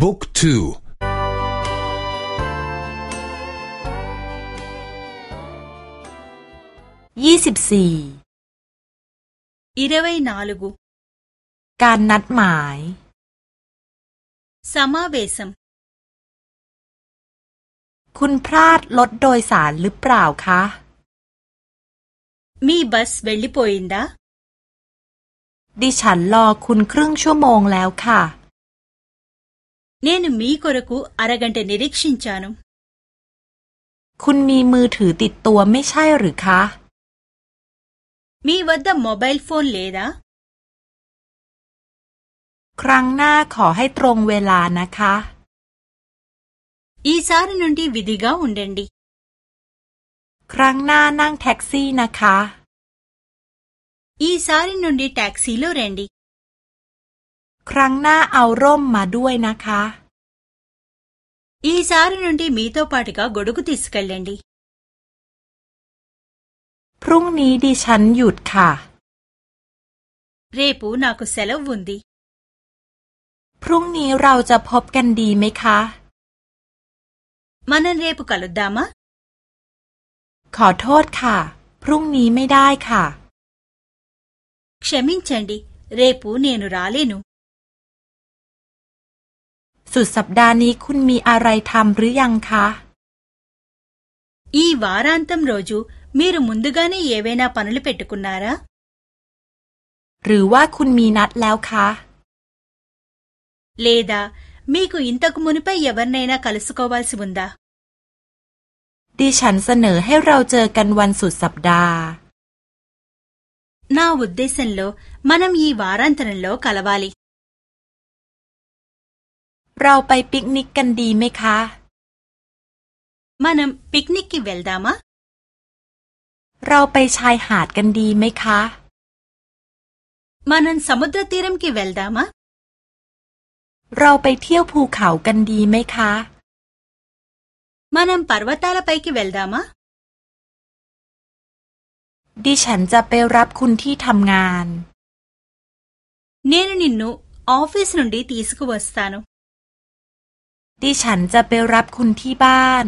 บุ๊กทูยี่สิบสี่อิรวัยนาลกุการนัดหมายสมาเวสมคุณพลาดรถโดยสารหรือเปล่าคะ మీ బస్ వెళ్ళిపోయిందాดิฉันรอคุณครึ่งชั่วโมงแล้วค่ะ నేను మీ కొరకు అరగంట నిరీక్షించాను คุณมีมือถือติดตัวไม่ใช่หรือคะ మీ వద్ద మొబైల్ ఫోన్ లేదా ครั้งหน้าขอให้ตรงเวลานะคะ ఈసారి నుండి విధిగా ఉండండి ครั้งหน้านั่งแท็กซี่นะคะ ఈసారి నుండి టాక్సీలో రండి ครั้งหน้าเอาร่มมาด้วยนะคะ ఈసారి నుండి మీతో పాటుగా గొడుగు తీసుకెళ్ళండి พรุ่งนี้ดิฉันหยุดค่ะ రేపు నాకు సెలవు ఉంది พรุ่งนี้เราจะพบกันดีไหมคะ మనం రేపు కలుద్దామా ขอโทษค่ะ พรุ่งนี้ไม่ได้ค่ะ క్షమించండి రేపు నేను రాలేను สุดสัปดาห์นี้คุณมีอะไรทำหรือยังคะ ఈ వారాంతం రోజు మీరు ముందుగానే ఏవైనా పనులు పెట్టుకున్నారా หรือว่าคุณมีนัดแล้วคะ లేదా మీకు ఇంతకు మునిపై ఎవరినైనా కలుసుకోవాల్సి ఉందా ดิฉันเสนอให้เราเจอกันวันสุดสัปดาห์ నా ఉద్దేశంలో మనం ఈ వారాంతరంలో కలవాలి เราไปปิกนิกกันดีไหมคะ మనం పిక్నిక్కి వెళ్దామా เราไปชายหาดกันดีไหมคะ మనం సముద్ర తీరంకి వెళ్దామా เราไปเที่ยวภูเขากันดีไหมคะ మనం పర్వతాలపైకి వెళ్దామా ดิฉันจะไปรับคุณที่ทำงาน నేను నిన్ను ఆఫీస్ నుండి తీసుకువస్తాను ดิฉันจะไปรับคุณที่บ้าน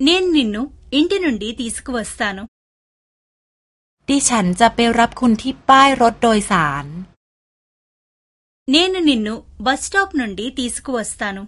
నేను నిన్ను ఇంటి నుండి తీసుకువస్తాను ดิฉันจะไปรับคุณที่ป้ายรถโดยสาร నేను నిన్ను బస్ స్టాప్ నుండి తీసుకువస్తాను